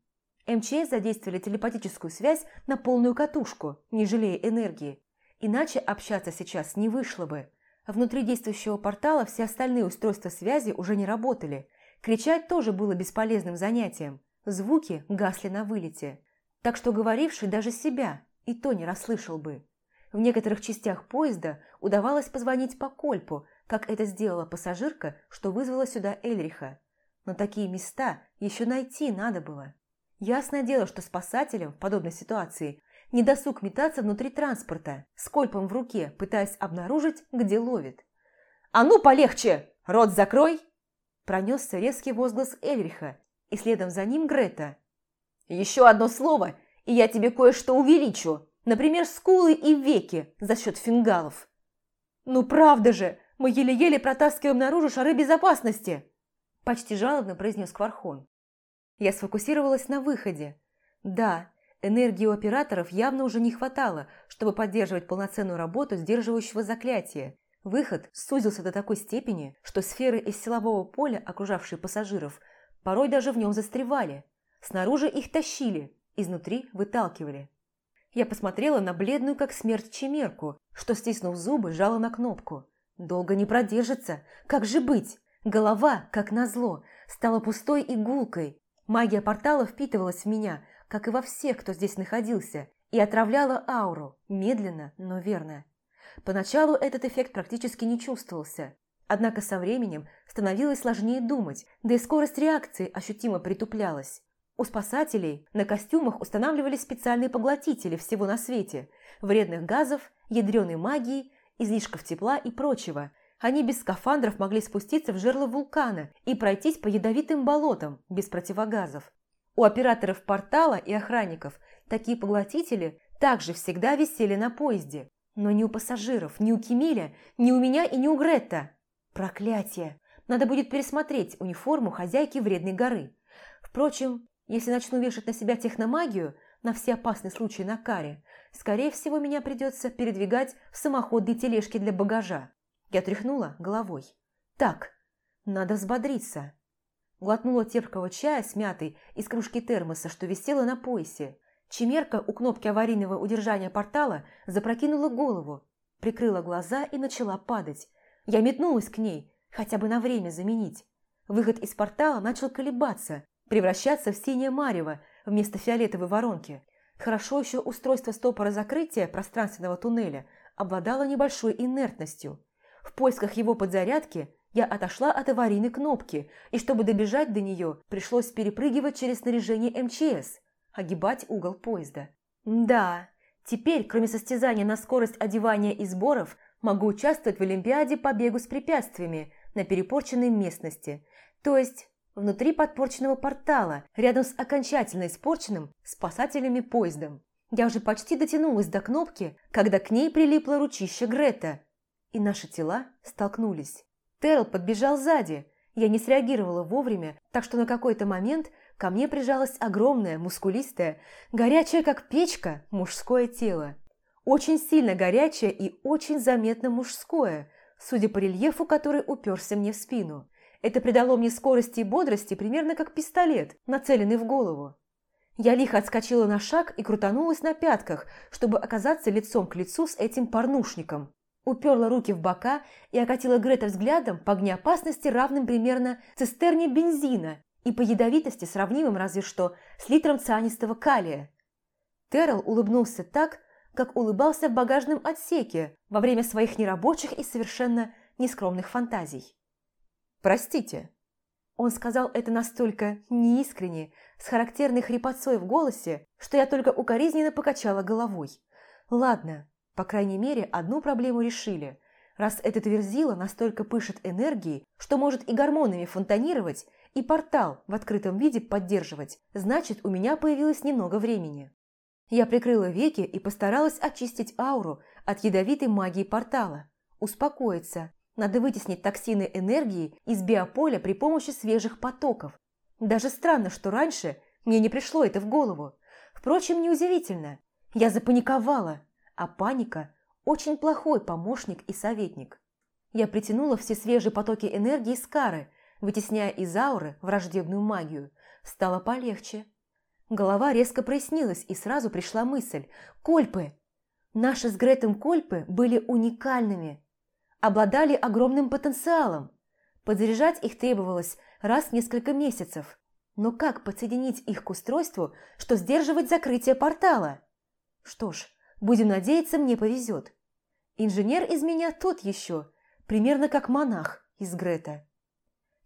МЧС задействовали телепатическую связь на полную катушку, не жалея энергии. Иначе общаться сейчас не вышло бы. Внутри действующего портала все остальные устройства связи уже не работали. Кричать тоже было бесполезным занятием. Звуки гасли на вылете. Так что говоривший даже себя и то не расслышал бы. В некоторых частях поезда удавалось позвонить по кольпу, как это сделала пассажирка, что вызвала сюда Эльриха. Но такие места еще найти надо было. Ясное дело, что спасателям в подобной ситуации не досуг метаться внутри транспорта, с в руке, пытаясь обнаружить, где ловит. «А ну, полегче! Рот закрой!» Пронесся резкий возглас Эльриха, и следом за ним Грета. «Еще одно слово, и я тебе кое-что увеличу, например, скулы и веки за счет фингалов». «Ну правда же, мы еле-еле протаскиваем наружу шары безопасности!» Почти жалобно произнес Квархон. Я сфокусировалась на выходе. Да, энергии у операторов явно уже не хватало, чтобы поддерживать полноценную работу сдерживающего заклятия. Выход сузился до такой степени, что сферы из силового поля, окружавшие пассажиров, порой даже в нем застревали. Снаружи их тащили, изнутри выталкивали. Я посмотрела на бледную, как смерть, чемерку, что, стиснув зубы, жала на кнопку. Долго не продержится. Как же быть? Голова, как назло, стала пустой и гулкой. Магия портала впитывалась в меня, как и во всех, кто здесь находился, и отравляла ауру, медленно, но верно. Поначалу этот эффект практически не чувствовался, однако со временем становилось сложнее думать, да и скорость реакции ощутимо притуплялась. У спасателей на костюмах устанавливались специальные поглотители всего на свете, вредных газов, ядреной магии, излишков тепла и прочего. Они без скафандров могли спуститься в жерло вулкана и пройтись по ядовитым болотам без противогазов. У операторов портала и охранников такие поглотители также всегда висели на поезде. Но ни у пассажиров, ни у Кемиля, ни у меня и ни у Гретта. Проклятие! Надо будет пересмотреть униформу хозяйки Вредной горы. Впрочем, если начну вешать на себя техномагию на все опасные случаи на каре, скорее всего, меня придется передвигать в самоходные тележки для багажа. Я тряхнула головой. Так, надо взбодриться. Глотнула терпкого чая с мятой из кружки термоса, что висела на поясе. Чемерка у кнопки аварийного удержания портала запрокинула голову, прикрыла глаза и начала падать. Я метнулась к ней, хотя бы на время заменить. Выход из портала начал колебаться, превращаться в синее марево вместо фиолетовой воронки. Хорошо еще устройство стопора закрытия пространственного туннеля обладало небольшой инертностью. В поисках его подзарядки я отошла от аварийной кнопки, и чтобы добежать до нее, пришлось перепрыгивать через снаряжение МЧС, огибать угол поезда. Да, теперь, кроме состязания на скорость одевания и сборов, могу участвовать в Олимпиаде по бегу с препятствиями на перепорченной местности, то есть внутри подпорченного портала, рядом с окончательно испорченным спасателями поездом. Я уже почти дотянулась до кнопки, когда к ней прилипла ручище Грета, и наши тела столкнулись. Терл подбежал сзади. Я не среагировала вовремя, так что на какой-то момент ко мне прижалось огромное, мускулистое, горячее, как печка, мужское тело. Очень сильно горячее и очень заметно мужское, судя по рельефу, который уперся мне в спину. Это придало мне скорости и бодрости примерно как пистолет, нацеленный в голову. Я лихо отскочила на шаг и крутанулась на пятках, чтобы оказаться лицом к лицу с этим порнушником. Уперла руки в бока и окатила Грета взглядом по огнеопасности, равным примерно цистерне бензина и по ядовитости сравнимым разве что с литром цианистого калия. Террел улыбнулся так, как улыбался в багажном отсеке во время своих нерабочих и совершенно нескромных фантазий. «Простите». Он сказал это настолько неискренне, с характерной хрипотцой в голосе, что я только укоризненно покачала головой. «Ладно, по крайней мере, одну проблему решили. Раз этот верзила настолько пышет энергией, что может и гормонами фонтанировать, и портал в открытом виде поддерживать, значит, у меня появилось немного времени. Я прикрыла веки и постаралась очистить ауру от ядовитой магии портала. Успокоиться. Надо вытеснить токсины энергии из биополя при помощи свежих потоков. Даже странно, что раньше мне не пришло это в голову. Впрочем, неудивительно. Я запаниковала, а паника – очень плохой помощник и советник. Я притянула все свежие потоки энергии с кары, вытесняя из ауры враждебную магию. Стало полегче. Голова резко прояснилась, и сразу пришла мысль. Кольпы! Наши с Гретом кольпы были уникальными. Обладали огромным потенциалом. Подзаряжать их требовалось раз в несколько месяцев. Но как подсоединить их к устройству, что сдерживать закрытие портала? Что ж, будем надеяться, мне повезет. Инженер из меня тот еще, примерно как монах из Грета.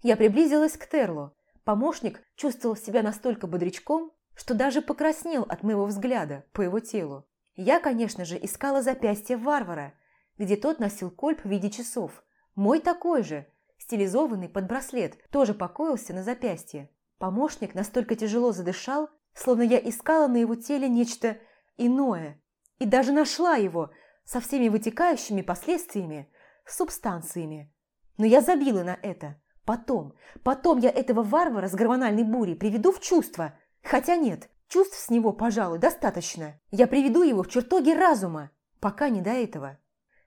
Я приблизилась к Терлу. Помощник чувствовал себя настолько бодрячком, что даже покраснел от моего взгляда по его телу. Я, конечно же, искала запястье варвара, где тот носил кольп в виде часов. Мой такой же, стилизованный под браслет, тоже покоился на запястье. Помощник настолько тяжело задышал, словно я искала на его теле нечто иное. И даже нашла его со всеми вытекающими последствиями, субстанциями. Но я забила на это. Потом, потом я этого варвара с гормональной бурей приведу в чувство – Хотя нет, чувств с него, пожалуй, достаточно. Я приведу его в чертоги разума. Пока не до этого.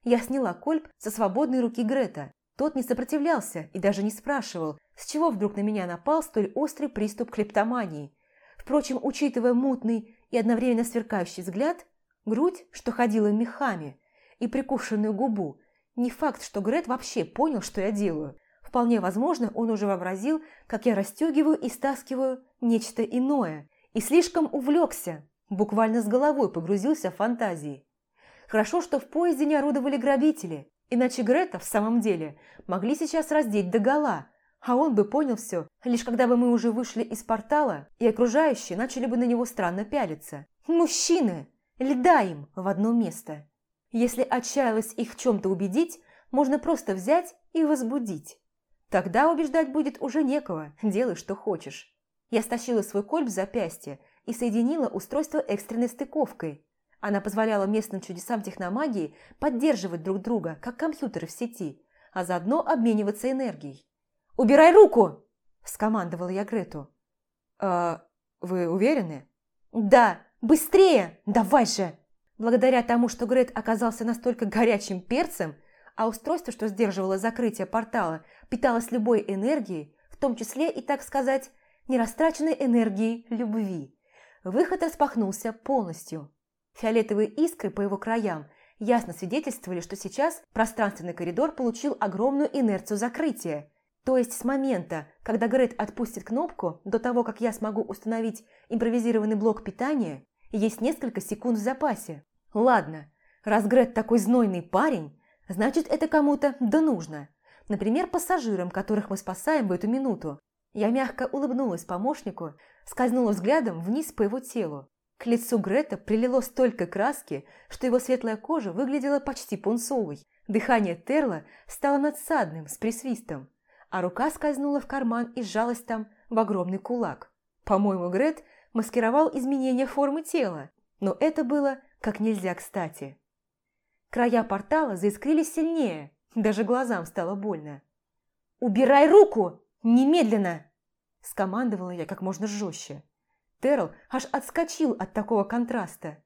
Я сняла кольп со свободной руки Грета. Тот не сопротивлялся и даже не спрашивал, с чего вдруг на меня напал столь острый приступ клептомании. Впрочем, учитывая мутный и одновременно сверкающий взгляд, грудь, что ходила мехами, и прикушенную губу, не факт, что Грет вообще понял, что я делаю. Вполне возможно, он уже вообразил, как я расстегиваю и стаскиваю нечто иное, и слишком увлекся, буквально с головой погрузился в фантазии. Хорошо, что в поезде не орудовали грабители, иначе Грета в самом деле могли сейчас раздеть догола, а он бы понял все, лишь когда бы мы уже вышли из портала, и окружающие начали бы на него странно пялиться. Мужчины! Льда им в одно место. Если отчаялась их в чем-то убедить, можно просто взять и возбудить. Тогда убеждать будет уже некого, делай, что хочешь. Я стащила свой кольп с запястья и соединила устройство экстренной стыковкой. Она позволяла местным чудесам техномагии поддерживать друг друга, как компьютеры в сети, а заодно обмениваться энергией. «Убирай руку!» – скомандовала я Грету. «А вы уверены?» «Да! Быстрее! Давай же!» Благодаря тому, что Грет оказался настолько горячим перцем, а устройство, что сдерживало закрытие портала, питалось любой энергией, в том числе и, так сказать, нерастраченной энергией любви. Выход распахнулся полностью. Фиолетовые искры по его краям ясно свидетельствовали, что сейчас пространственный коридор получил огромную инерцию закрытия. То есть с момента, когда Грет отпустит кнопку, до того, как я смогу установить импровизированный блок питания, есть несколько секунд в запасе. Ладно, раз Грет такой знойный парень, Значит, это кому-то да нужно. Например, пассажирам, которых мы спасаем в эту минуту. Я мягко улыбнулась помощнику, скользнула взглядом вниз по его телу. К лицу Грета прилило столько краски, что его светлая кожа выглядела почти пунцовой. Дыхание Терла стало надсадным, с присвистом, а рука скользнула в карман и сжалась там в огромный кулак. По-моему, Грет маскировал изменение формы тела, но это было как нельзя кстати. Края портала заискрились сильнее, даже глазам стало больно. «Убирай руку! Немедленно!» Скомандовала я как можно жестче. Терл аж отскочил от такого контраста.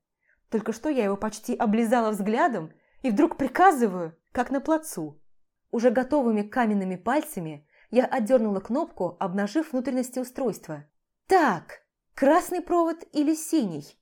Только что я его почти облизала взглядом и вдруг приказываю, как на плацу. Уже готовыми каменными пальцами я отдернула кнопку, обнажив внутренности устройства. «Так, красный провод или синий?»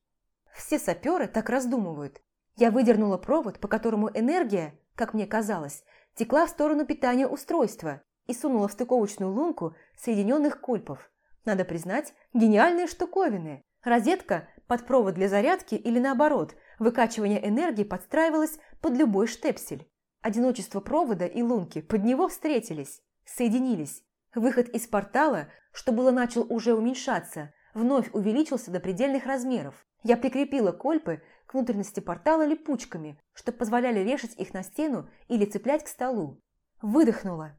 Все саперы так раздумывают. Я выдернула провод, по которому энергия, как мне казалось, текла в сторону питания устройства и сунула в стыковочную лунку соединенных кольпов. Надо признать, гениальные штуковины. Розетка под провод для зарядки или наоборот, выкачивание энергии подстраивалось под любой штепсель. Одиночество провода и лунки под него встретились, соединились. Выход из портала, что было начал уже уменьшаться, вновь увеличился до предельных размеров. Я прикрепила кольпы к внутренности портала липучками, что позволяли вешать их на стену или цеплять к столу. Выдохнула.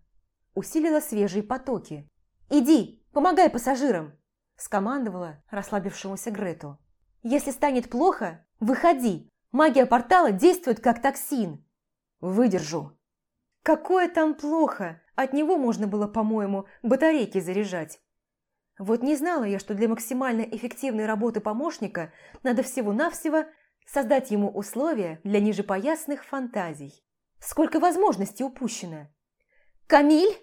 Усилила свежие потоки. «Иди, помогай пассажирам!» скомандовала расслабившемуся Грету. «Если станет плохо, выходи. Магия портала действует как токсин». «Выдержу». «Какое там плохо? От него можно было, по-моему, батарейки заряжать». Вот не знала я, что для максимально эффективной работы помощника надо всего-навсего создать ему условия для нижепоясных фантазий. Сколько возможностей упущено. «Камиль!»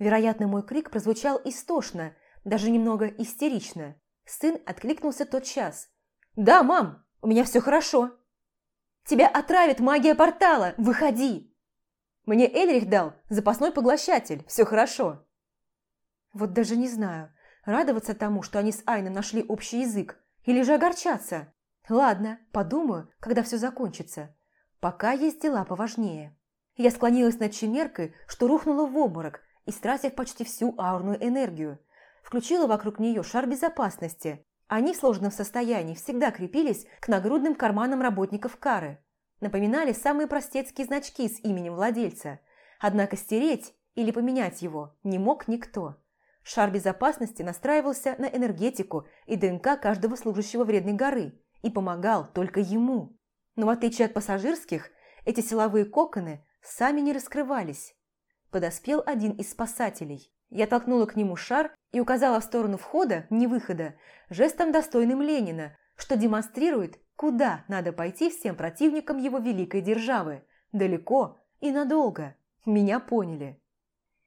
Вероятно, мой крик прозвучал истошно, даже немного истерично. Сын откликнулся тот час. «Да, мам, у меня все хорошо». «Тебя отравит магия портала! Выходи!» «Мне Эльрих дал запасной поглощатель, все хорошо». Вот даже не знаю, радоваться тому, что они с Айном нашли общий язык, или же огорчаться. Ладно, подумаю, когда все закончится. Пока есть дела поважнее. Я склонилась над чемеркой, что рухнула в обморок, истратив почти всю аурную энергию включила вокруг нее шар безопасности. Они в сложном состоянии всегда крепились к нагрудным карманам работников кары. Напоминали самые простецкие значки с именем владельца. Однако стереть или поменять его не мог никто. Шар безопасности настраивался на энергетику и ДНК каждого служащего вредной горы и помогал только ему. Но в отличие от пассажирских, эти силовые коконы сами не раскрывались. Подоспел один из спасателей. Я толкнула к нему шар и указала в сторону входа, не выхода, жестом достойным Ленина, что демонстрирует, куда надо пойти всем противникам его великой державы. Далеко и надолго. Меня поняли.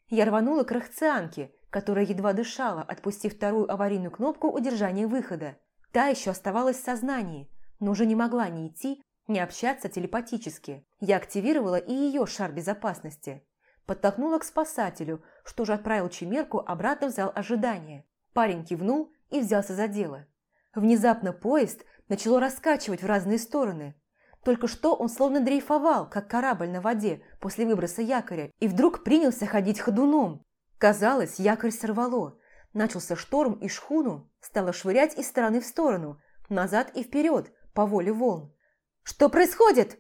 Я рванула к рахцианке, которая едва дышала, отпустив вторую аварийную кнопку удержания выхода. Та еще оставалась в сознании, но уже не могла ни идти, ни общаться телепатически. Я активировала и ее шар безопасности подтолкнула к спасателю, что же отправил Чемерку обратно в зал ожидания. Парень кивнул и взялся за дело. Внезапно поезд начало раскачивать в разные стороны. Только что он словно дрейфовал, как корабль на воде после выброса якоря, и вдруг принялся ходить ходуном. Казалось, якорь сорвало. Начался шторм, и шхуну стало швырять из стороны в сторону, назад и вперед, по воле волн. «Что происходит?»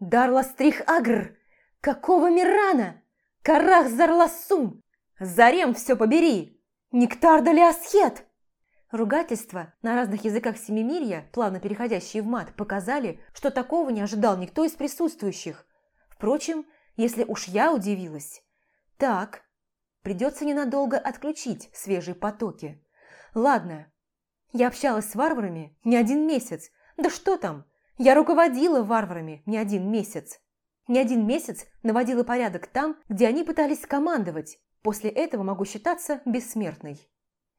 «Дарла стрих агр! Какого Мирана?» Карах Зарласум! Зарем все побери! Нектар Далиасхет!» Ругательства на разных языках Семимирья, плавно переходящие в мат, показали, что такого не ожидал никто из присутствующих. Впрочем, если уж я удивилась. Так, придется ненадолго отключить свежие потоки. Ладно, я общалась с варварами не один месяц. Да что там, я руководила варварами не один месяц. Не один месяц наводила порядок там, где они пытались командовать. После этого могу считаться бессмертной.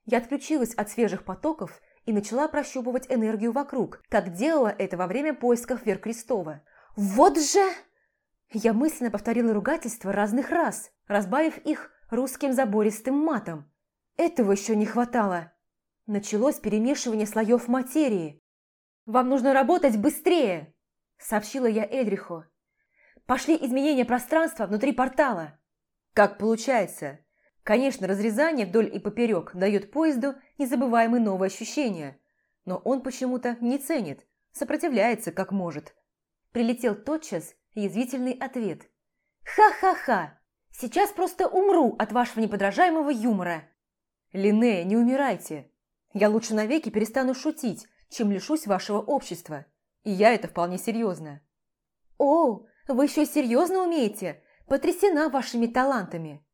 Я отключилась от свежих потоков и начала прощупывать энергию вокруг, как делала это во время поисков Вер Крестова. «Вот же!» Я мысленно повторила ругательства разных раз, разбавив их русским забористым матом. Этого еще не хватало. Началось перемешивание слоев материи. «Вам нужно работать быстрее!» – сообщила я Эдриху. Пошли изменения пространства внутри портала. Как получается? Конечно, разрезание вдоль и поперек дает поезду незабываемые новые ощущения, но он почему-то не ценит, сопротивляется как может. Прилетел тотчас язвительный ответ. «Ха-ха-ха! Сейчас просто умру от вашего неподражаемого юмора!» «Линнея, не умирайте! Я лучше навеки перестану шутить, чем лишусь вашего общества, и я это вполне серьезно!» «О, вы еще серьезно умеете? Потрясена вашими талантами.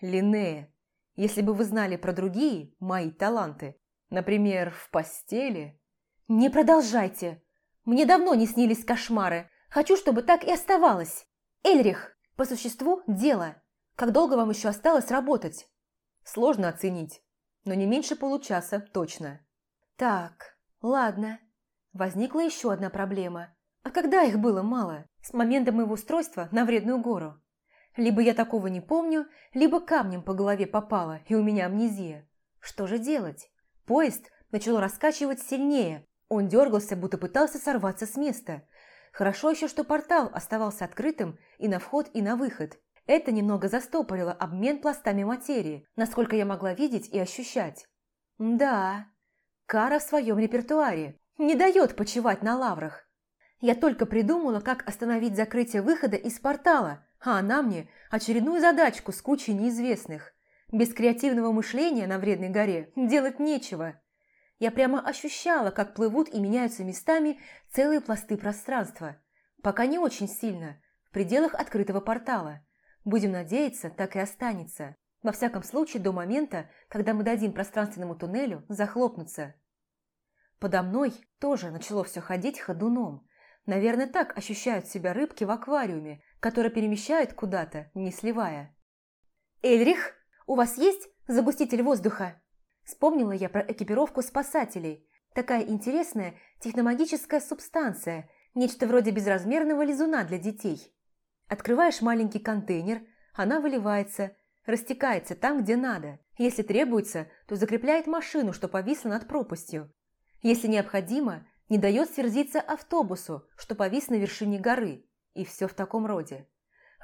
Линнея, если бы вы знали про другие мои таланты, например, в постели... Не продолжайте. Мне давно не снились кошмары. Хочу, чтобы так и оставалось. Эльрих, по существу дело. Как долго вам еще осталось работать? Сложно оценить, но не меньше получаса точно. Так, ладно. Возникла еще одна проблема. А когда их было мало? С момента моего устройства на вредную гору. Либо я такого не помню, либо камнем по голове попало, и у меня амнезия. Что же делать? Поезд начал раскачивать сильнее. Он дергался, будто пытался сорваться с места. Хорошо еще, что портал оставался открытым и на вход, и на выход. Это немного застопорило обмен пластами материи, насколько я могла видеть и ощущать. Да, Кара в своем репертуаре. Не дает почивать на лаврах. Я только придумала, как остановить закрытие выхода из портала, а она мне очередную задачку с кучей неизвестных. Без креативного мышления на вредной горе делать нечего. Я прямо ощущала, как плывут и меняются местами целые пласты пространства. Пока не очень сильно, в пределах открытого портала. Будем надеяться, так и останется. Во всяком случае, до момента, когда мы дадим пространственному туннелю захлопнуться. Подо мной тоже начало все ходить ходуном. Наверное, так ощущают себя рыбки в аквариуме, которые перемещают куда-то, не сливая. «Эльрих, у вас есть загуститель воздуха?» Вспомнила я про экипировку спасателей. Такая интересная техномагическая субстанция, нечто вроде безразмерного лизуна для детей. Открываешь маленький контейнер, она выливается, растекается там, где надо. Если требуется, то закрепляет машину, что повисла над пропастью. Если необходимо, не дает сверзиться автобусу, что повис на вершине горы, и все в таком роде.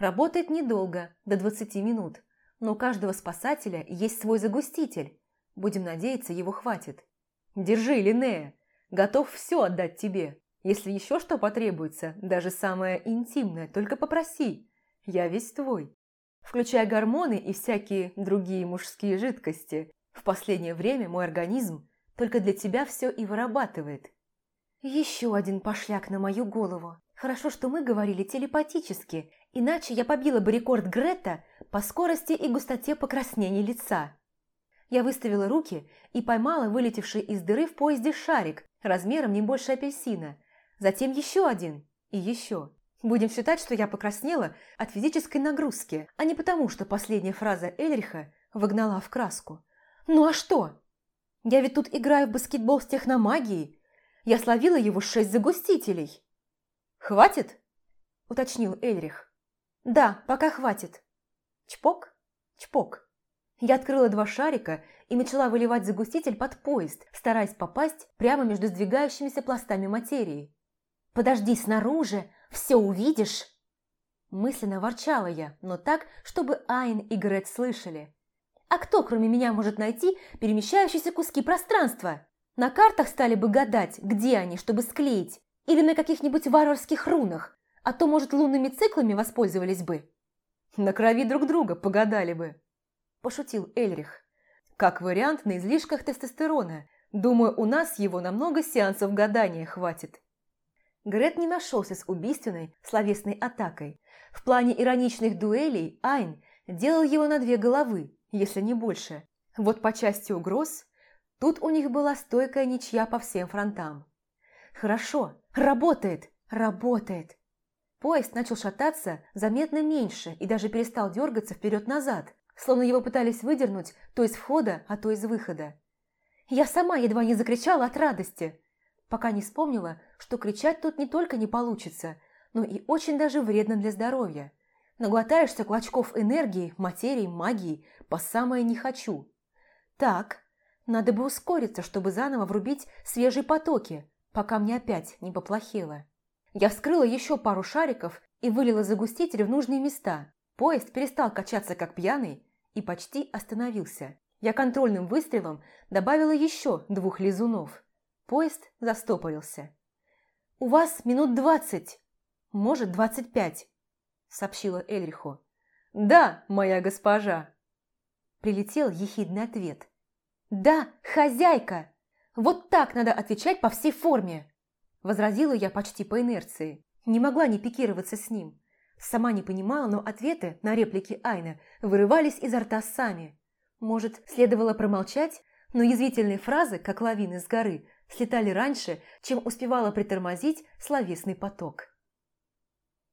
Работает недолго, до 20 минут, но у каждого спасателя есть свой загуститель. Будем надеяться, его хватит. Держи, Линнея, готов все отдать тебе. Если еще что потребуется, даже самое интимное, только попроси. Я весь твой. Включая гормоны и всякие другие мужские жидкости. В последнее время мой организм только для тебя все и вырабатывает. Еще один пошляк на мою голову. Хорошо, что мы говорили телепатически, иначе я побила бы рекорд Грета по скорости и густоте покраснения лица. Я выставила руки и поймала вылетевший из дыры в поезде шарик размером не больше апельсина. Затем еще один и еще. Будем считать, что я покраснела от физической нагрузки, а не потому, что последняя фраза Эльриха выгнала в краску. Ну а что? Я ведь тут играю в баскетбол с техномагией, я словила его шесть загустителей. «Хватит?» – уточнил Эльрих. «Да, пока хватит». Чпок, чпок. Я открыла два шарика и начала выливать загуститель под поезд, стараясь попасть прямо между сдвигающимися пластами материи. «Подожди снаружи, все увидишь!» Мысленно ворчала я, но так, чтобы Айн и Грет слышали. «А кто, кроме меня, может найти перемещающиеся куски пространства?» На картах стали бы гадать, где они, чтобы склеить, или на каких-нибудь варварских рунах, а то, может, лунными циклами воспользовались бы. На крови друг друга погадали бы, пошутил Эльрих. Как вариант на излишках тестостерона. Думаю, у нас его на много сеансов гадания хватит. Грет не нашелся с убийственной словесной атакой. В плане ироничных дуэлей Айн делал его на две головы, если не больше. Вот по части угроз Тут у них была стойкая ничья по всем фронтам. Хорошо, работает, работает. Поезд начал шататься заметно меньше и даже перестал дергаться вперед-назад, словно его пытались выдернуть то из входа, а то из выхода. Я сама едва не закричала от радости, пока не вспомнила, что кричать тут не только не получится, но и очень даже вредно для здоровья. Наглотаешься клочков энергии, материи, магии по самое не хочу. Так, надо бы ускориться, чтобы заново врубить свежие потоки, пока мне опять не поплохело. Я вскрыла еще пару шариков и вылила загуститель в нужные места. Поезд перестал качаться как пьяный и почти остановился. Я контрольным выстрелом добавила еще двух лизунов. Поезд застопорился. «У вас минут двадцать, может, двадцать пять», — сообщила Эльриху. «Да, моя госпожа», — прилетел ехидный ответ. «Да, хозяйка! Вот так надо отвечать по всей форме!» Возразила я почти по инерции. Не могла не пикироваться с ним. Сама не понимала, но ответы на реплики Айна вырывались изо рта сами. Может, следовало промолчать, но язвительные фразы, как лавины с горы, слетали раньше, чем успевала притормозить словесный поток.